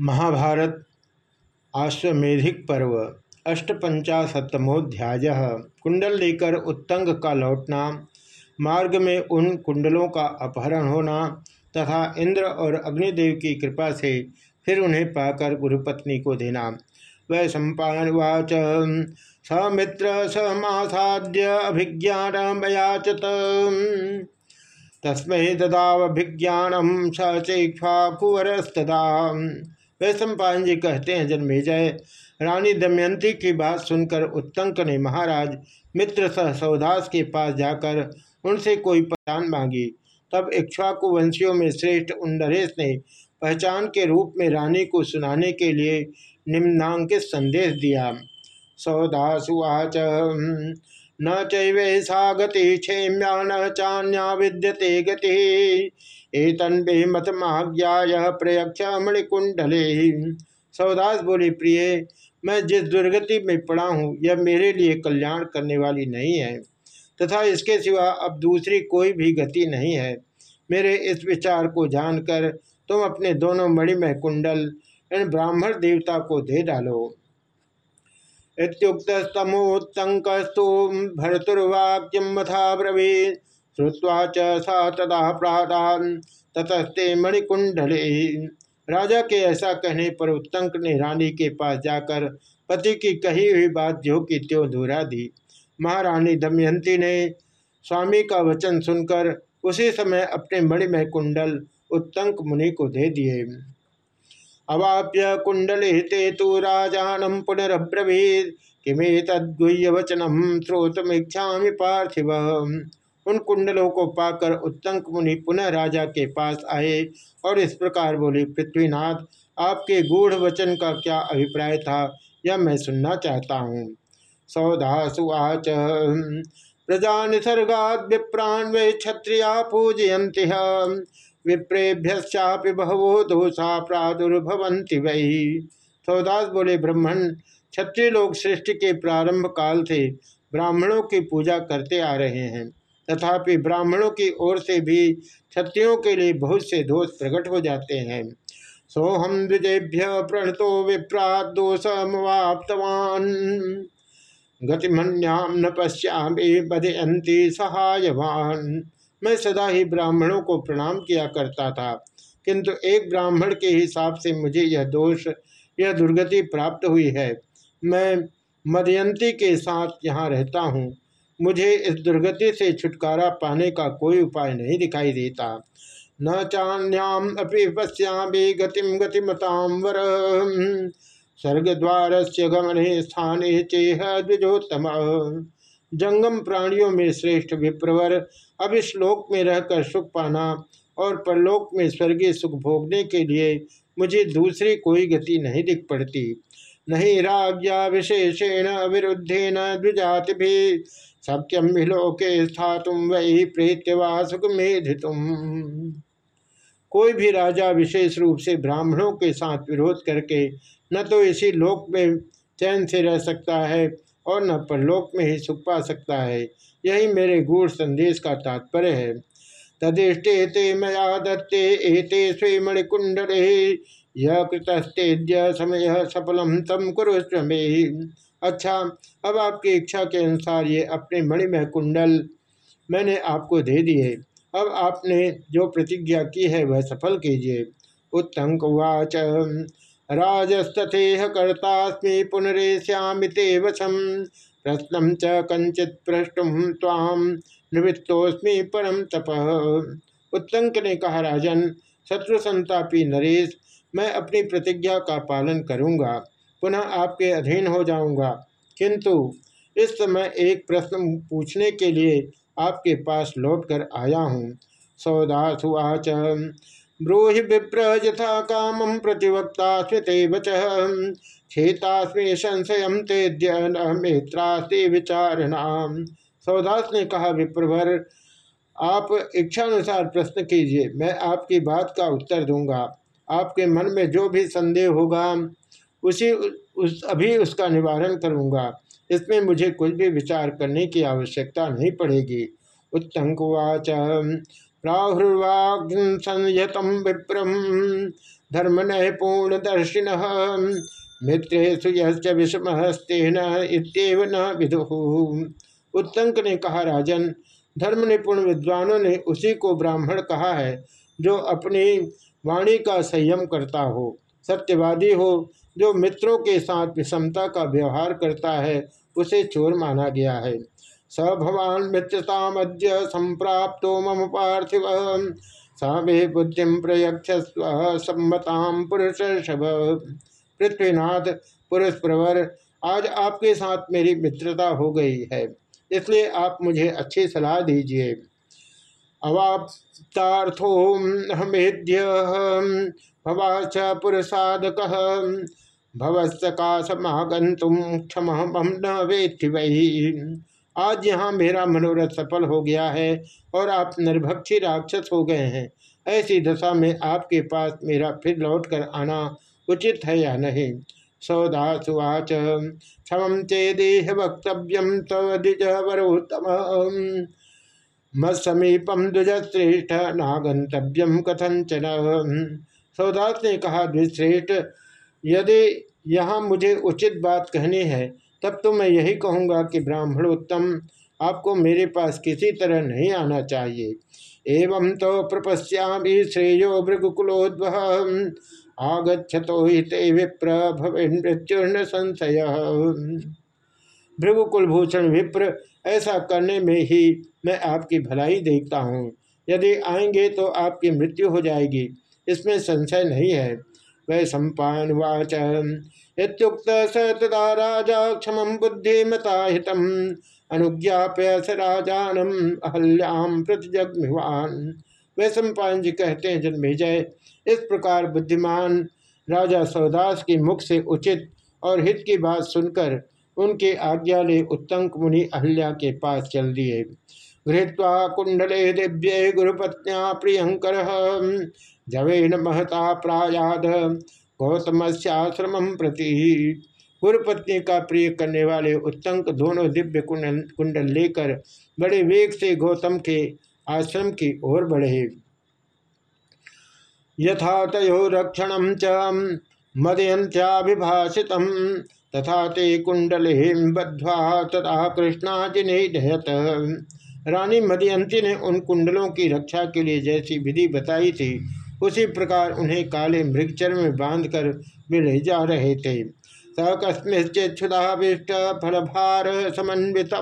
महाभारत आश्वेधिक पर्व, अष्टपंचाशतमोध्याय। कुंडल लेकर उत्तंग का लौटना, मार्ग में उन कुंडलों का अपहरण होना, तथा इंद्र और अग्निदेव की कृपा से फिर उन्हें पाकर गुरुपत्नी को देना। वै सम्पावाच समित्र समासाद्य अभिज्ञान मयाचत तस्मै ददावभिज्ञानम सचेक्षा कुवरस्तदा। वैश्वपायन जी कहते हैं जन्मेजय रानी दमयंती की बात सुनकर उत्तंक ने महाराज मित्र सह सौदास के पास जाकर उनसे कोई पहचान मांगी। तब इक्ष्वाकु वंशियों में श्रेष्ठ उन्नरेश ने पहचान के रूप में रानी को सुनाने के लिए निम्नांकित संदेश दिया। सौदासुवाच न चैवेशा गति क्षेम्या न चान्या विद्यते गति। एतन्वे मत महाज्ञा प्रयक्ष मणिकुंडले सौदास बोली, प्रिय, मैं जिस दुर्गति में पड़ा हूँ, यह मेरे लिए कल्याण करने वाली नहीं है। तथा इसके सिवा अब दूसरी कोई भी गति नहीं है। मेरे इस विचार को जानकर तुम अपने दोनों मणिमय कुंडल, इन ब्राह्मण देवता को दे डालो। इतुक्तस्तमोत्तंकस्तु भरतुर्वाक्यम मथा ब्रवीत। श्रुवा च सा तदा प्रादान। ततस्ते मणिकुंडले राजा के ऐसा कहने पर उत्तंक ने रानी के पास जाकर पति की कही हुई बात जो की त्यों दोहरा दी। महारानी दमयंती ने स्वामी का वचन सुनकर उसी समय अपने मणिमय कुंडल उत्तंक मुनि को दे दिए। अवाप्य कुंडले ते राजानम पुनरब्रवीत। किमे तद्गुह्य वचनम श्रोतमीक्षा पार्थिव। उन कुंडलों को पाकर उत्तंक मुनि पुनः राजा के पास आए और इस प्रकार बोले, पृथ्वीनाथ, आपके गूढ़ वचन का क्या अभिप्राय था? यह मैं सुनना चाहता हूँ। सौदासुवाच प्रजा निसर्गाद विप्राण वे क्षत्रिया पूजयंति विप्रेभ्यश्चापि बहवो दोषा प्रादुर्भवंति वही सौदास बोले, ब्राह्मण, क्षत्रिय लोग सृष्टि के प्रारंभ काल से ब्राह्मणों की पूजा करते आ रहे हैं। तथापि ब्राह्मणों की ओर से भी क्षत्रियों के लिए बहुत से दोष प्रकट हो जाते हैं। सोहम द्विजेभ्य प्रणतो विप्रात दोषमवाप्तवान गतिमन्याम न पश्यामी बदयंती सहायवान। मैं सदा ही ब्राह्मणों को प्रणाम किया करता था, किंतु एक ब्राह्मण के हिसाब से मुझे यह दोष, यह दुर्गति प्राप्त हुई है। मैं मदयंती के साथ यहाँ रहता हूँ। मुझे इस दुर्गति से छुटकारा पाने का कोई उपाय नहीं दिखाई देता। न चान्याम अपि पश्यामी गतिम गतिमताम वर स्वर्ग द्वार से गमने स्थान चेह द्विजोत्तम जंगम प्राणियों में श्रेष्ठ विप्रवर, अब इस लोक में रहकर सुख पाना और परलोक में स्वर्गीय सुख भोगने के लिए मुझे दूसरी कोई गति नहीं दिख पड़ती। नहीं राज्ञा विशेषेण विरुद्धेन द्विजाति भी सत्यम विलोके स्थातुम वही प्रेत्यवा सुखमेधितुम। कोई भी राजा विशेष रूप से ब्राह्मणों के साथ विरोध करके न तो इसी लोक में चैन से रह सकता है और न परलोक में ही सुख पा सकता है। यही मेरे गूढ़ संदेश का तात्पर्य है। तदिष्टे ते मया दत्ते, एते स्वे मणिकुंडले यह कृतस्तेद्य समय सफलम तम कुरुस्व अच्छा अब आपकी इच्छा के अनुसार ये अपने मणिमय कुंडल मैंने आपको दे दिए। अब आपने जो प्रतिज्ञा की है वह सफल कीजिए। उत्तंक उवाच राजस्तथेह कर्तास्मी पुनरेश्यामिते वशम। प्रश्न च कंचित प्रष्टुम ताम निवृत्तोस्मी परम तप। उत्तंक ने कहा, राजन, शत्रु संतापी नरेश, मैं अपनी प्रतिज्ञा का पालन करूँगा, पुनः आपके अधीन हो जाऊँगा। किंतु इस समय एक प्रश्न पूछने के लिए आपके पास लौटकर आया हूँ। सौदासुवाच। ब्रूहि विप्र यथा काम प्रतिवक्ता स्मृत वच क्षेतास्मे संशय तेद्य मित्रास्ते विचारणाम। सौदास ने कहा, विप्रभर, आप इच्छानुसार प्रश्न कीजिए, मैं आपकी बात का उत्तर दूँगा। आपके मन में जो भी संदेह होगा, उसी उस, अभी उसका निवारण करूँगा। इसमें मुझे कुछ भी विचार करने की आवश्यकता नहीं पड़ेगी। उत्तंकुवाच प्राहुर्वाग संयतम विप्रम धर्म पूर्ण दर्शिन मित्रेशु विषमस्तेन इतव न उत्तंक ने कहा, राजन धर्म निपुण विद्वानों ने उसी को ब्राह्मण कहा है, जो अपनी वाणी का संयम करता हो, सत्यवादी हो, जो मित्रों के साथ विषमता का व्यवहार करता है, उसे चोर माना गया है। स भवान मित्रतामद्य संप्राप्त मम पार्थिव। स बुद्धि प्रयक्ष सम्मताम पुरुष पृथ्वीनाथ पुरुष प्रवर आज आपके साथ मेरी मित्रता हो गई है। इसलिए आप मुझे अच्छी सलाह दीजिए। अवाप्तार्थो हमेद्य। भवाच पुरसादक भवस्काशमागंतुम क्षम हम न वेत्ति वही आज यहाँ मेरा मनोरथ सफल हो गया है और आप निर्भक्षी राक्षस हो गए हैं। ऐसी दशा में आपके पास मेरा फिर लौट कर आना उचित है या नहीं? सौदासुवाच क्षम चेदेह वक्तव्यम तवदिज वरोत्तम मत्समीपम द्विजश्रेष्ठ नागंतव्यम कथंचन सौदास ने कहा द्विश्रेष्ठ यदि यहाँ मुझे उचित बात कहनी है तब तो मैं यही कहूँगा कि ब्राह्मणोत्तम, आपको मेरे पास किसी तरह नहीं आना चाहिए। एवं तो प्रपश्यामी श्रेयो भृगुकुलोद्व आगछतो हिते विप्र भविन्मृत्युर्ण संशय। भृगुकुलभूषण विप्र, ऐसा करने में ही मैं आपकी भलाई देखता हूँ। यदि आएँगे तो आपकी मृत्यु हो जाएगी, इसमें संशय नहीं है। वै सम्पावाच इतुक्त स राजा क्षम बुद्धिमता हित अनुज्ञाप्य स राजानम अहल्याम प्रतिजग्मिवान वे सम्पान जी कहते हैं जन्मेजय इस प्रकार बुद्धिमान राजा सौदास के मुख से उचित और हित की बात सुनकर उनके आज्ञा ले उत्तंक मुनि अहल्या के पास चल दिए। गृहत्वा, कुंडले दिव्य गुरुपत्न्या प्रियंकर। जवेन महता प्रायाद। गौतमश्याश्रम प्रति गुरुपत्नी का प्रिय करने वाले उत्तंक दोनों दिव्य कुंडल लेकर बड़े वेग से गौतम के आश्रम की ओर बढ़े। यथा तयो रक्षण च मदयंत्याभिभाषित तथा ते कुंडले बद्वा तथा कृष्णा कृष्णाजिनेहत रानी मदयंती ने उन कुंडलों की रक्षा के लिए जैसी विधि बताई थी उसी प्रकार उन्हें काले मृगचर में बांधकर वे ले जा रहे थे। सकस्मिश्चुदाभिष्ट फलभार समन्वित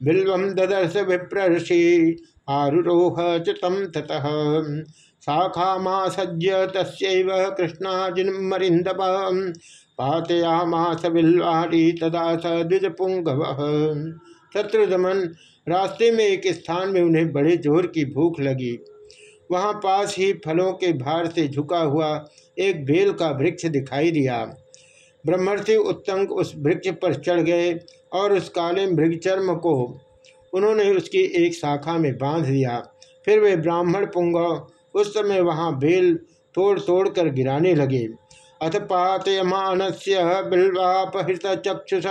बिल्व ददर्श विप्रषि आरुरोह चुतम ततः। शाखामासज्य तस्व कृष्णाजिन्मरिंदप पातयामास बिल्वाड़ी तदा स द्विजपुंगव शत्रुदमन रास्ते में एक स्थान में उन्हें बड़े ज़ोर की भूख लगी। वहाँ पास ही फलों के भार से झुका हुआ एक बेल का वृक्ष दिखाई दिया। ब्रह्मर्षि उत्तंग उस वृक्ष पर चढ़ गए और उस काले मृगचर्म को उन्होंने उसकी एक शाखा में बाँध दिया। फिर वे ब्राह्मण पुंग उस समय वहाँ बेल तोड़ तोड़ कर गिराने लगे। अथ पातयमान से बिल्वापहृत चक्षुष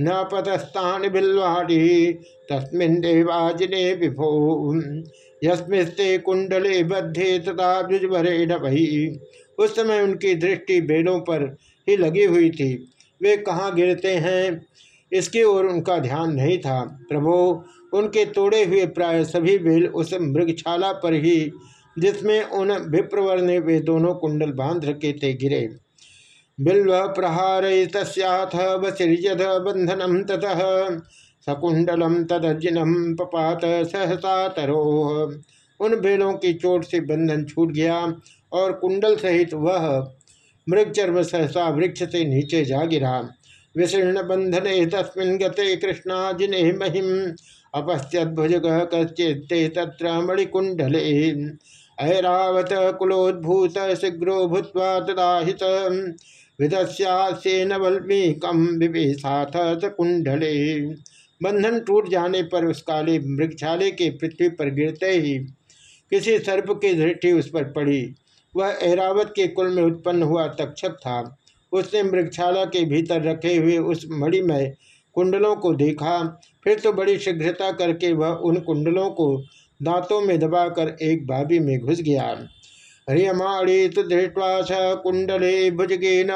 न पतस्तान बिल्वाड़ी, तस्मिन देवाजिने विभो। यस्मिस्ते कुंडले बद्धे तथा द्विजभरे ढपही उस समय उनकी दृष्टि बेलों पर ही लगी हुई थी। वे कहाँ गिरते हैं, इसकी ओर उनका ध्यान नहीं था। प्रभो, उनके तोड़े हुए प्राय सभी बेल उस मृगशाला पर ही जिसमें उन विप्रवर ने वे दोनों कुंडल बाँध रखे थे गिरे। बिल्व प्रहार तस्थ बसिर्यद बंधनम ततः, सकुंडलम तदर्जिनम पपात सहसा तरोह। उन बेलों की चोट से बंधन छूट गया और कुंडल सहित वह मृग मृगचर्म सहसा वृक्ष से नीचे जा गिरा। विशीर्ण बंधन तस्मिन गते कृष्णा जिने महिम अपश्यत भुजग कश्चिते तत्र मणिकुंडले ऐरावत कुलोद्भूत शीघ्रो भूत्वा तदाहित विदस्यासेन वल्मीकम विवेशाथ कुंडले बंधन टूट जाने पर उस काले मृगछाले के पृथ्वी पर गिरते ही किसी सर्प की दृष्टि उस पर पड़ी। वह ऐरावत के कुल में उत्पन्न हुआ तक्षक था। उसने मृगशाला के भीतर रखे हुए उस मणिमय कुंडलों को देखा। फिर तो बड़ी शीघ्रता करके वह उन कुंडलों को दांतों में दबाकर एक बाबी में घुस गया। ह्रियमाणी तो दृष्टवा स कुंडले भुजगेन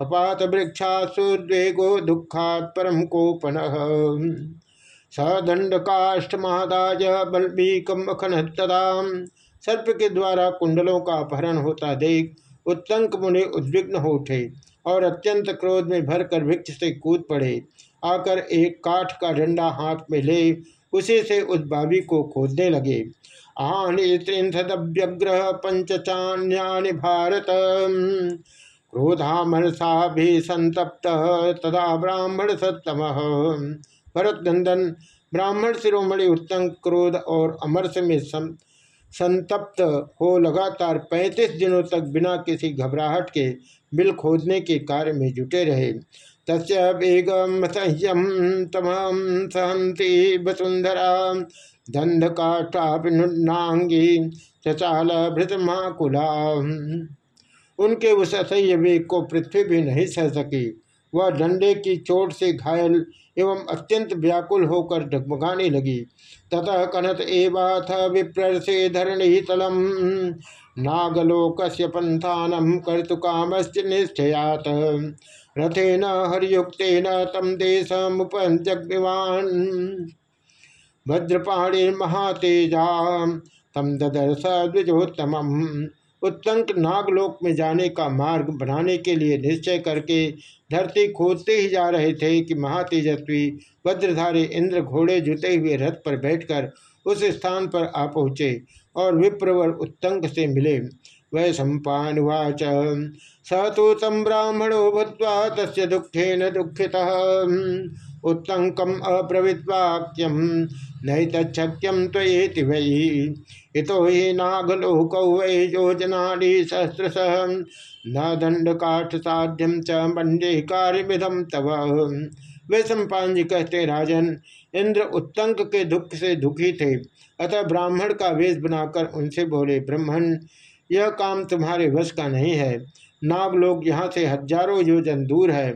पपात वृक्षासुद्वेगो दुखात् परम कोपन। सदंड काष्ठ महादाज बल्मीकम तदा। सर्प के द्वारा कुंडलों का अपहरण होता देख उत्तंक मुनि उद्विग्न हो उठे और अत्यंत क्रोध में भरकर वृक्ष से कूद पड़े। आकर एक काठ का डंडा हाथ में ले उसी से उस बाबी को खोदने लगे। आनी त्रिंशदव्यग्रह पंचचान्यानि भारत क्रोधामरसा भी संतप्त तदा ब्राह्मण सत्तम। भरत नंदन ब्राह्मण शिरोमणि उत्तम क्रोध और अमरस में संतप्त हो लगातार पैंतीस दिनों तक बिना किसी घबराहट के बिल खोदने के कार्य में जुटे रहे। तस्गम संयम तमम सहंती वसुंधरा दंध काष्ठापिनुन्नांगी चचाल भृतमाकुला। उनके उस असह्य वेग को पृथ्वी भी नहीं सह सकी। वह डंडे की चोट से घायल एवं अत्यंत व्याकुल होकर डगमगाने लगी। ततः कनत एवाथ विप्रसे धरणी तलम। नागलोक पंथानम कर्तुकामश्च निश्चयात। रथेन हरियुक्तेन तम देशमुपजग्निवान्। भद्रपाणिर्महातेजा तम ददर्श द्विजोत्तम उत्तंक नागलोक में जाने का मार्ग बनाने के लिए निश्चय करके धरती खोदते ही जा रहे थे कि महातेजस्वी वज्रधारी इंद्र घोड़े जुते हुए रथ पर बैठकर उस स्थान पर आ पहुँचे और विप्रवर उत्तंक से मिले। वै सम्पावाच स तो तम ब्राह्मणो भूत्वा तस् दुखे न दुखिता। उत्तंकम अब्रवीद्वाक्यम नहीं तक्यम त्वेति वही इतो ही नागलोक वै योजनाड़ी सहस्रश न दंड काठ साध्यम च मंडे कार्यविधम तव। वे सम्पान जी कहते, राजन इंद्र उत्तंक के दुख से दुखी थे। अतः ब्राह्मण का वेश बनाकर उनसे बोले ब्राह्मण यह काम तुम्हारे वश का नहीं है। नागलोक यहाँ से हज़ारों योजन दूर है।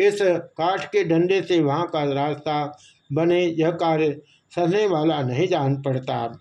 इस काठ के डंडे से वहाँ का रास्ता बने, यह कार्य सहने वाला नहीं जान पड़ता।